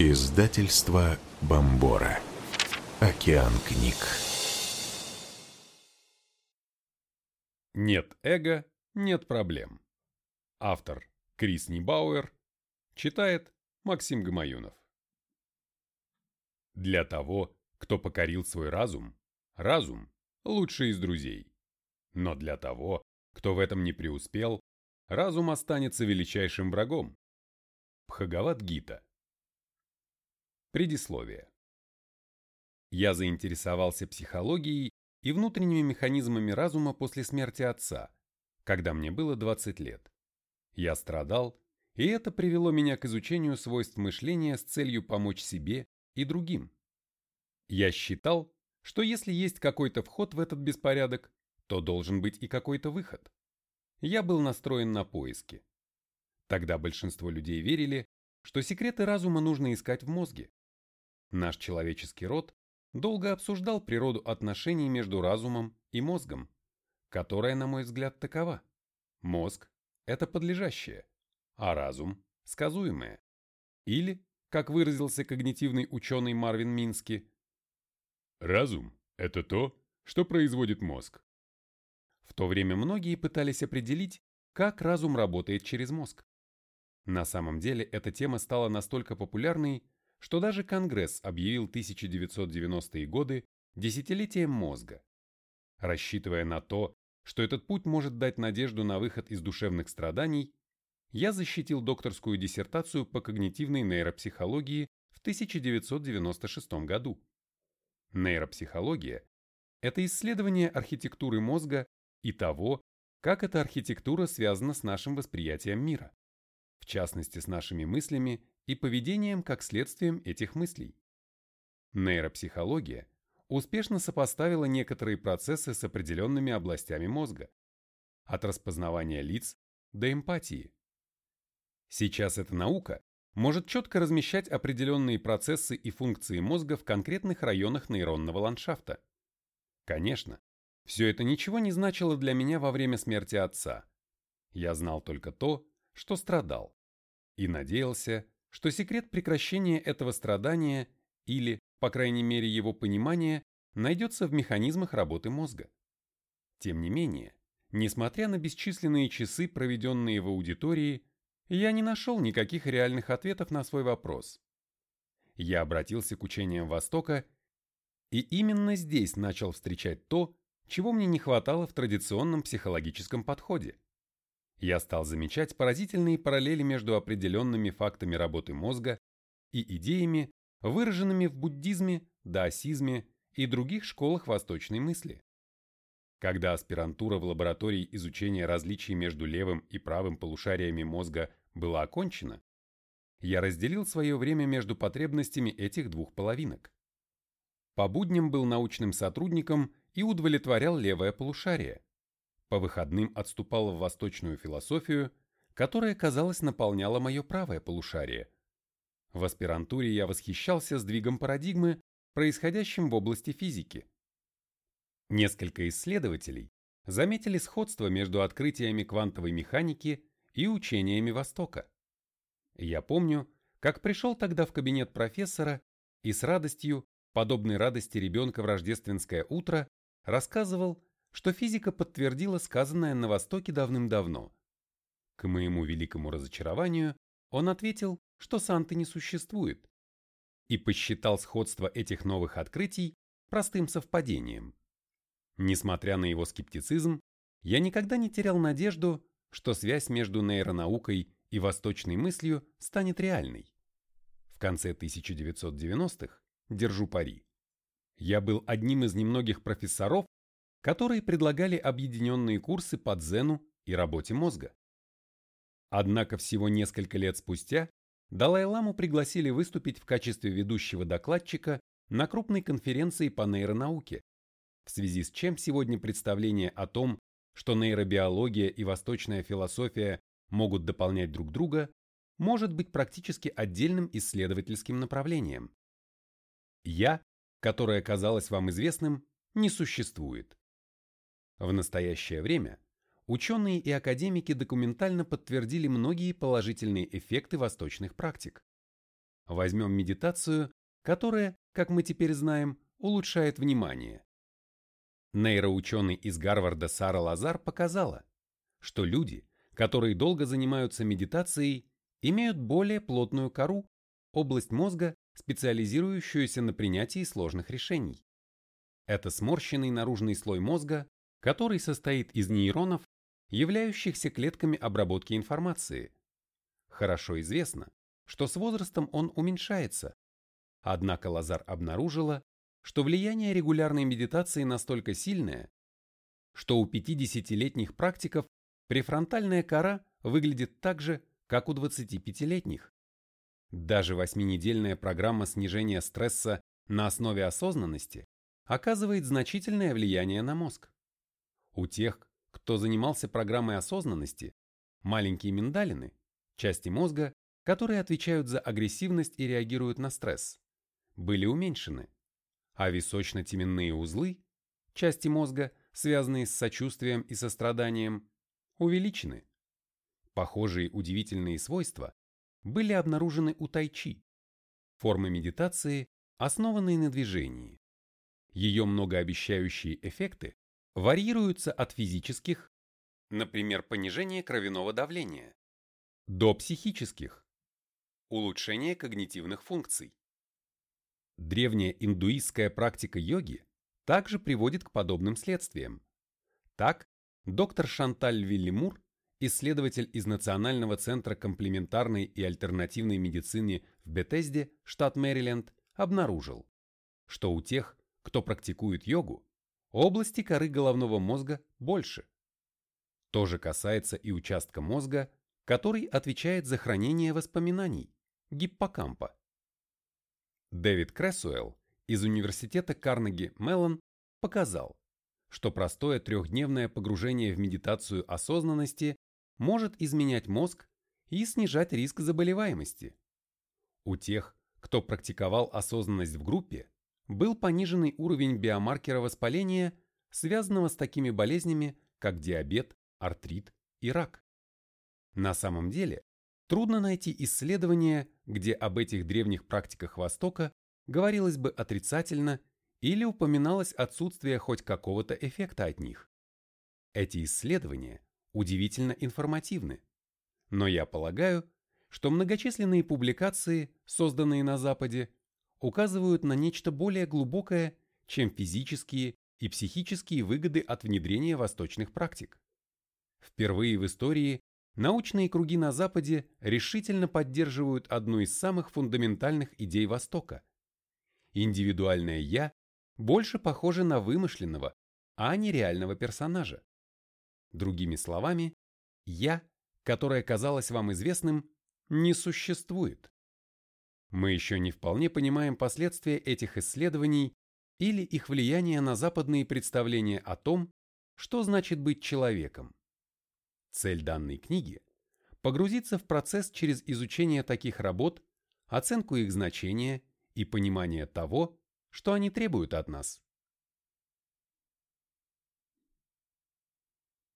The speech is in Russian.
Издательство Бомбора. Океан книг. Нет эго, нет проблем. Автор Крис Нибауэр. Читает Максим Гамаюнов. Для того, кто покорил свой разум, разум – лучший из друзей. Но для того, кто в этом не преуспел, разум останется величайшим врагом. Бхагават-гита. Предисловие. Я заинтересовался психологией и внутренними механизмами разума после смерти отца, когда мне было 20 лет. Я страдал, и это привело меня к изучению свойств мышления с целью помочь себе и другим. Я считал, что если есть какой-то вход в этот беспорядок, то должен быть и какой-то выход. Я был настроен на поиски. Тогда большинство людей верили, что секреты разума нужно искать в мозге. Наш человеческий род долго обсуждал природу отношений между разумом и мозгом, которая, на мой взгляд, такова. Мозг – это подлежащее, а разум – сказуемое. Или, как выразился когнитивный ученый Марвин Мински, «Разум – это то, что производит мозг». В то время многие пытались определить, как разум работает через мозг. На самом деле эта тема стала настолько популярной, что даже Конгресс объявил 1990-е годы десятилетием мозга. Рассчитывая на то, что этот путь может дать надежду на выход из душевных страданий, я защитил докторскую диссертацию по когнитивной нейропсихологии в 1996 году. Нейропсихология – это исследование архитектуры мозга и того, как эта архитектура связана с нашим восприятием мира, в частности с нашими мыслями и поведением как следствием этих мыслей. Нейропсихология успешно сопоставила некоторые процессы с определенными областями мозга, от распознавания лиц до эмпатии. Сейчас эта наука может четко размещать определенные процессы и функции мозга в конкретных районах нейронного ландшафта. Конечно, все это ничего не значило для меня во время смерти отца. Я знал только то, что страдал, и надеялся, что секрет прекращения этого страдания или, по крайней мере, его понимания найдется в механизмах работы мозга. Тем не менее, несмотря на бесчисленные часы, проведенные в аудитории, я не нашел никаких реальных ответов на свой вопрос. Я обратился к учениям Востока и именно здесь начал встречать то, чего мне не хватало в традиционном психологическом подходе я стал замечать поразительные параллели между определенными фактами работы мозга и идеями, выраженными в буддизме, даосизме и других школах восточной мысли. Когда аспирантура в лаборатории изучения различий между левым и правым полушариями мозга была окончена, я разделил свое время между потребностями этих двух половинок. По будням был научным сотрудником и удовлетворял левое полушарие, по выходным отступал в восточную философию, которая, казалось, наполняла мое правое полушарие. В аспирантуре я восхищался сдвигом парадигмы, происходящим в области физики. Несколько исследователей заметили сходство между открытиями квантовой механики и учениями Востока. Я помню, как пришел тогда в кабинет профессора и с радостью, подобной радости ребенка в рождественское утро, рассказывал, что физика подтвердила сказанное на Востоке давным-давно. К моему великому разочарованию он ответил, что Санты не существует, и посчитал сходство этих новых открытий простым совпадением. Несмотря на его скептицизм, я никогда не терял надежду, что связь между нейронаукой и восточной мыслью станет реальной. В конце 1990-х, держу пари, я был одним из немногих профессоров, которые предлагали объединенные курсы по дзену и работе мозга. Однако всего несколько лет спустя Далай-ламу пригласили выступить в качестве ведущего докладчика на крупной конференции по нейронауке, в связи с чем сегодня представление о том, что нейробиология и восточная философия могут дополнять друг друга, может быть практически отдельным исследовательским направлением. Я, которое казалось вам известным, не существует. В настоящее время ученые и академики документально подтвердили многие положительные эффекты восточных практик. Возьмем медитацию, которая, как мы теперь знаем, улучшает внимание. Нейроученый из Гарварда Сара Лазар показала, что люди, которые долго занимаются медитацией, имеют более плотную кору, область мозга, специализирующуюся на принятии сложных решений. Это сморщенный наружный слой мозга, который состоит из нейронов, являющихся клетками обработки информации. Хорошо известно, что с возрастом он уменьшается. Однако Лазар обнаружила, что влияние регулярной медитации настолько сильное, что у 50-летних практиков префронтальная кора выглядит так же, как у 25-летних. Даже восьминедельная программа снижения стресса на основе осознанности оказывает значительное влияние на мозг. У тех, кто занимался программой осознанности, маленькие миндалины, части мозга, которые отвечают за агрессивность и реагируют на стресс, были уменьшены, а височно-теменные узлы, части мозга, связанные с сочувствием и состраданием, увеличены. Похожие удивительные свойства были обнаружены у тайчи, формы медитации, основанные на движении. Ее многообещающие эффекты варьируются от физических, например, понижение кровяного давления, до психических, улучшение когнитивных функций. Древняя индуистская практика йоги также приводит к подобным следствиям. Так, доктор Шанталь Вильямур, исследователь из Национального центра комплементарной и альтернативной медицины в Бетезде, штат Мэриленд, обнаружил, что у тех, кто практикует йогу, области коры головного мозга больше. То же касается и участка мозга, который отвечает за хранение воспоминаний, гиппокампа. Дэвид Крессуэлл из университета Карнеги Меллон показал, что простое трехдневное погружение в медитацию осознанности может изменять мозг и снижать риск заболеваемости. У тех, кто практиковал осознанность в группе, был пониженный уровень биомаркера воспаления, связанного с такими болезнями, как диабет, артрит и рак. На самом деле, трудно найти исследования, где об этих древних практиках Востока говорилось бы отрицательно или упоминалось отсутствие хоть какого-то эффекта от них. Эти исследования удивительно информативны, но я полагаю, что многочисленные публикации, созданные на Западе, указывают на нечто более глубокое, чем физические и психические выгоды от внедрения восточных практик. Впервые в истории научные круги на Западе решительно поддерживают одну из самых фундаментальных идей Востока. Индивидуальное «я» больше похоже на вымышленного, а не реального персонажа. Другими словами, «я», которое казалось вам известным, не существует. Мы еще не вполне понимаем последствия этих исследований или их влияние на западные представления о том, что значит быть человеком. Цель данной книги – погрузиться в процесс через изучение таких работ, оценку их значения и понимание того, что они требуют от нас.